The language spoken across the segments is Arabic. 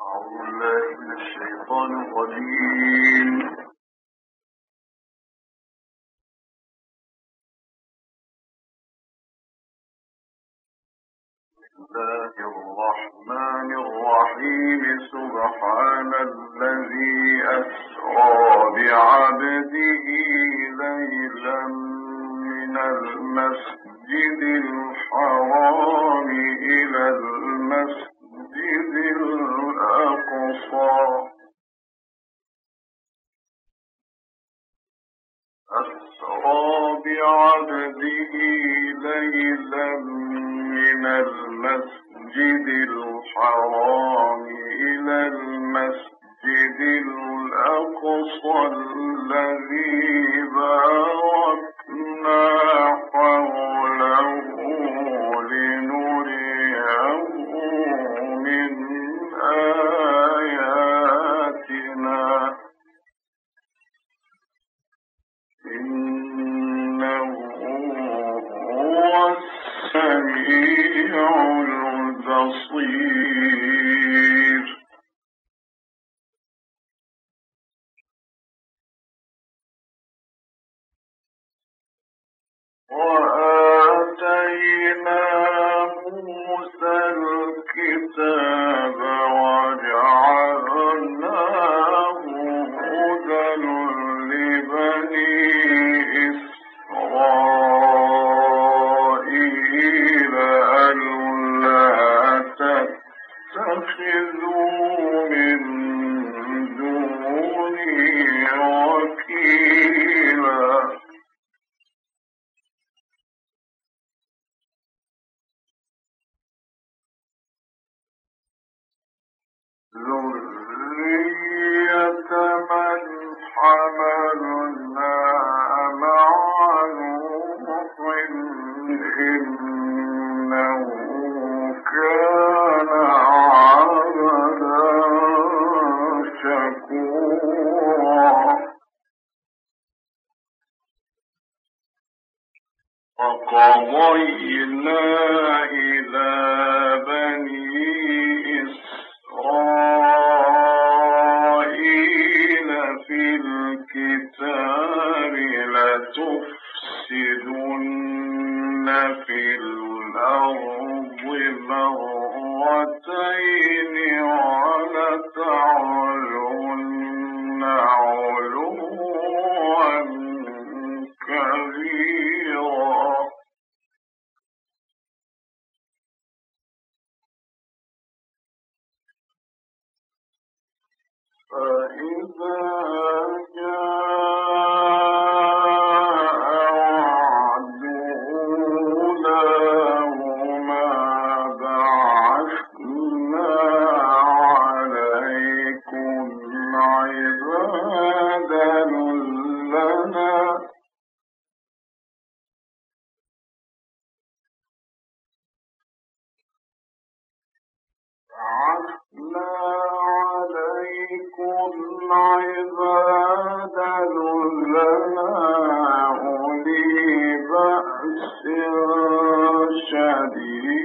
أعوذ بالله من الشيطان الرجيم. الله الرحمن الرحيم. سبحان الذي أسرى بعبده ليلا من المسجد الحرام إلى المسجد أسرى ليلا من المسجد الحرام إلى المسجد الأقصى الذي باركنا حوله.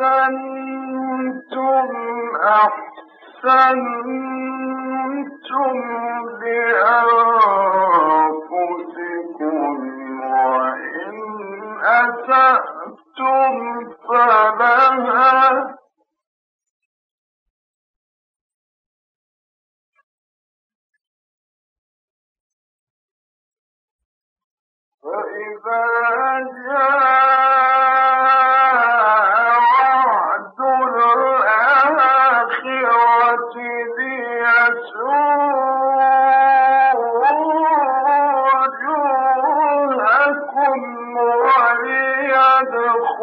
أحسنتم أحسنتم لأنفسكم وإن أسأتم فلها. فإذا جاء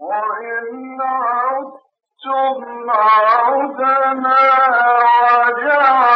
عسى ربكم أن يرحمكم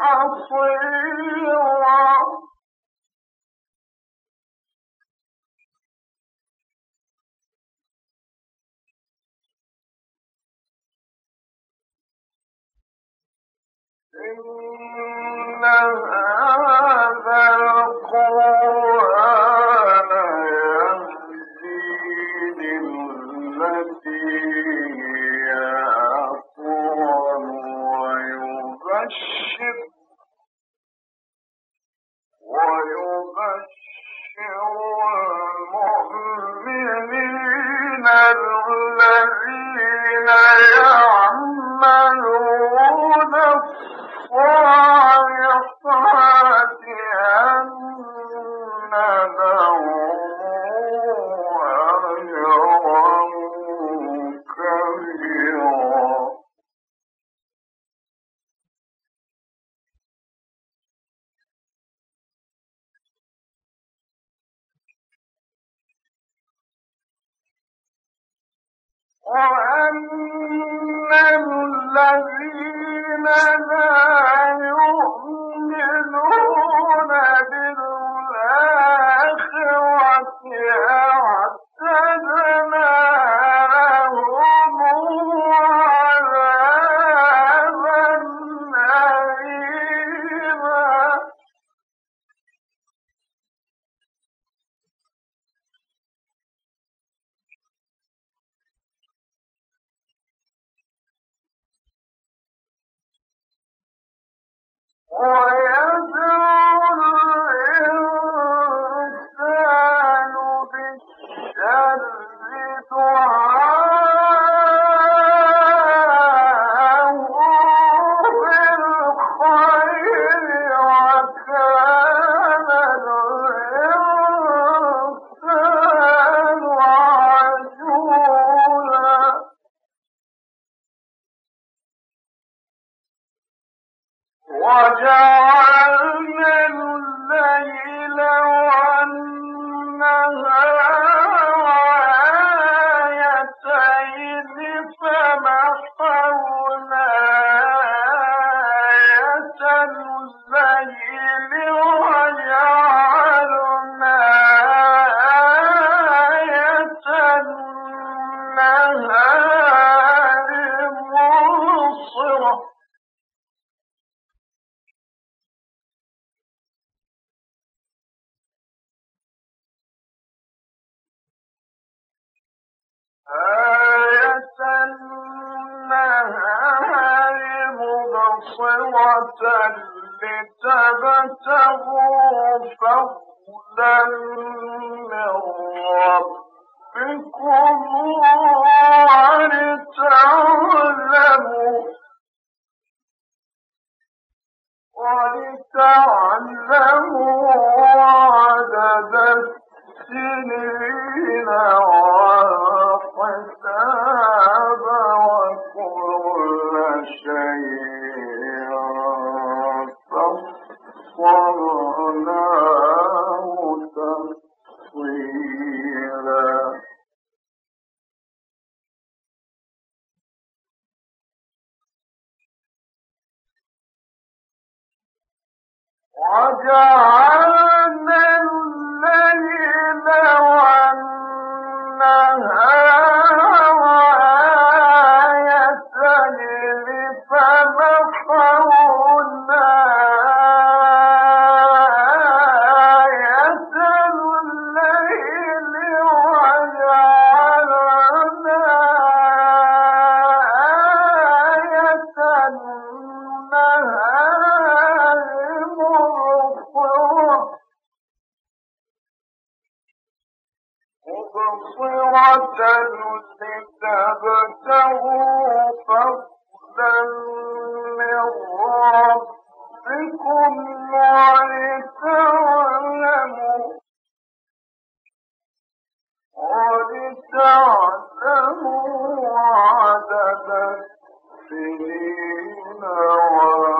للكافرين وأن الذين لا مبصرة لتبتغوا فضلا من ولتعلموا ولتعلموا عدد السنين والحساب وجعلنا ولتعلموا عدد السنين والعمر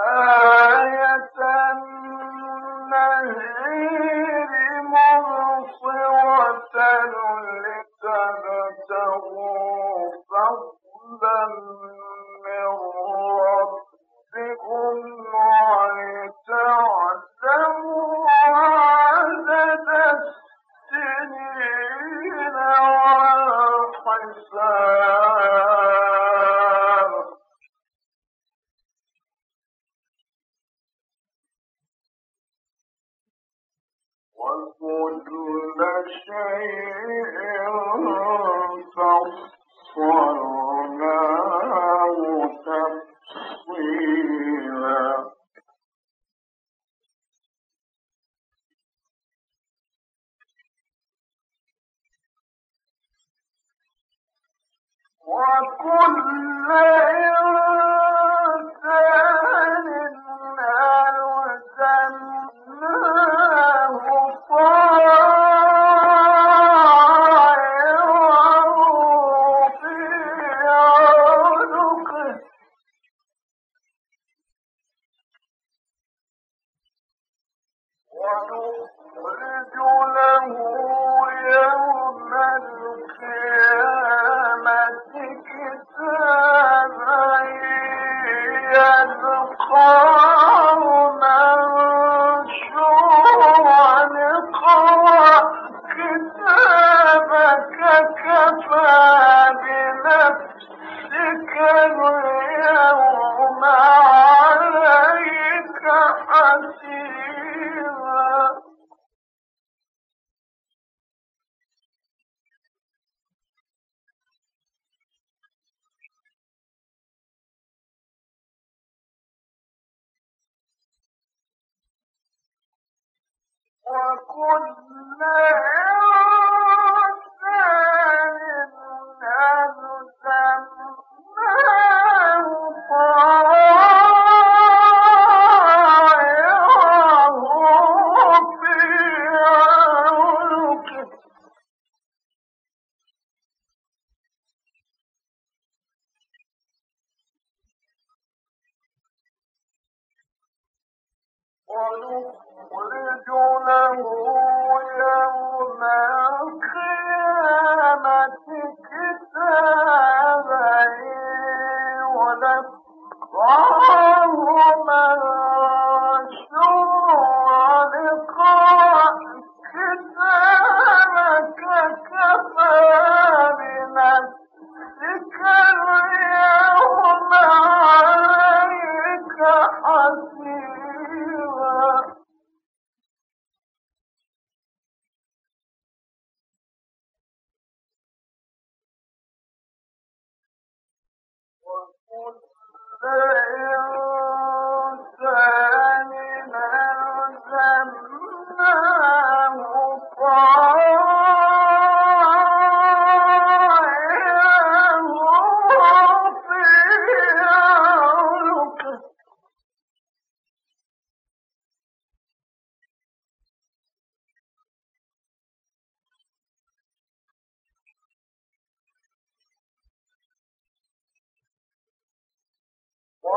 Ah! وكل يوم وكنا وَنَسْقَاهُ مَاءً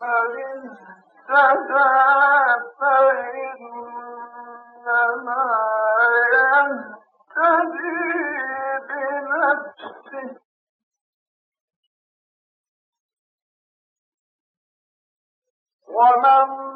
فإن اهتدى فإنما يهتدي ومن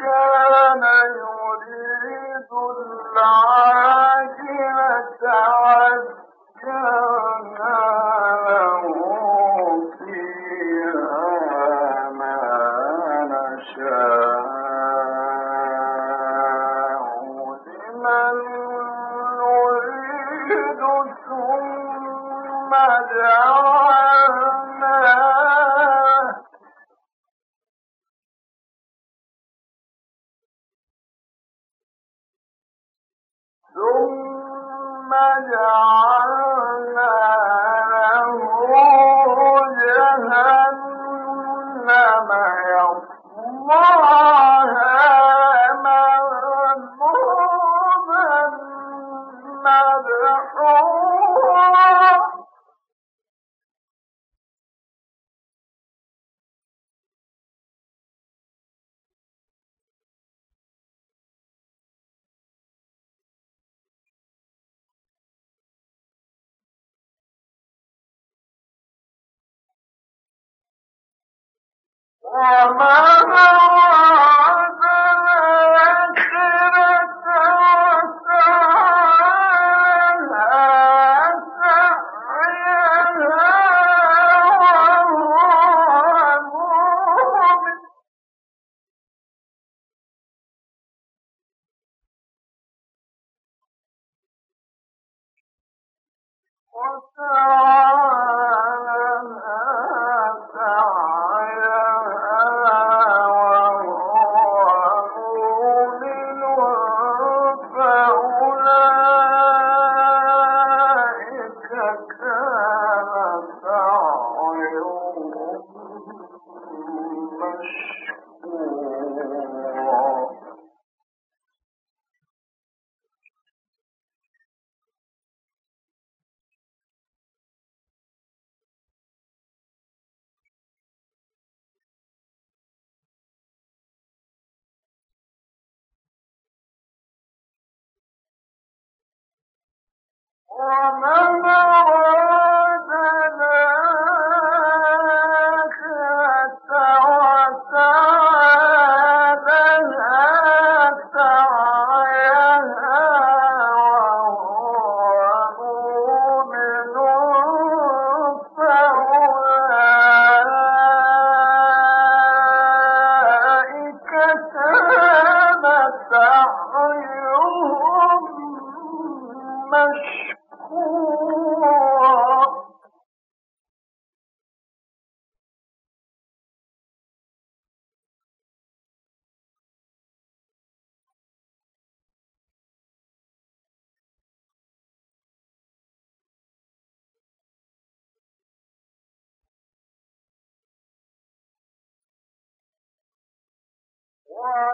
كان يريد العاجلة Oh, my God.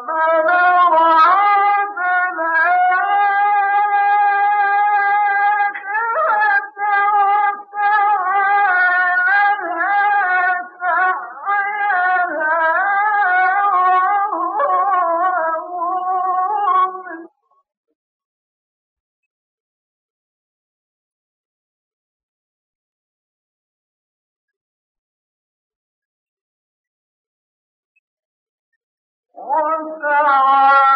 Allah. العظيم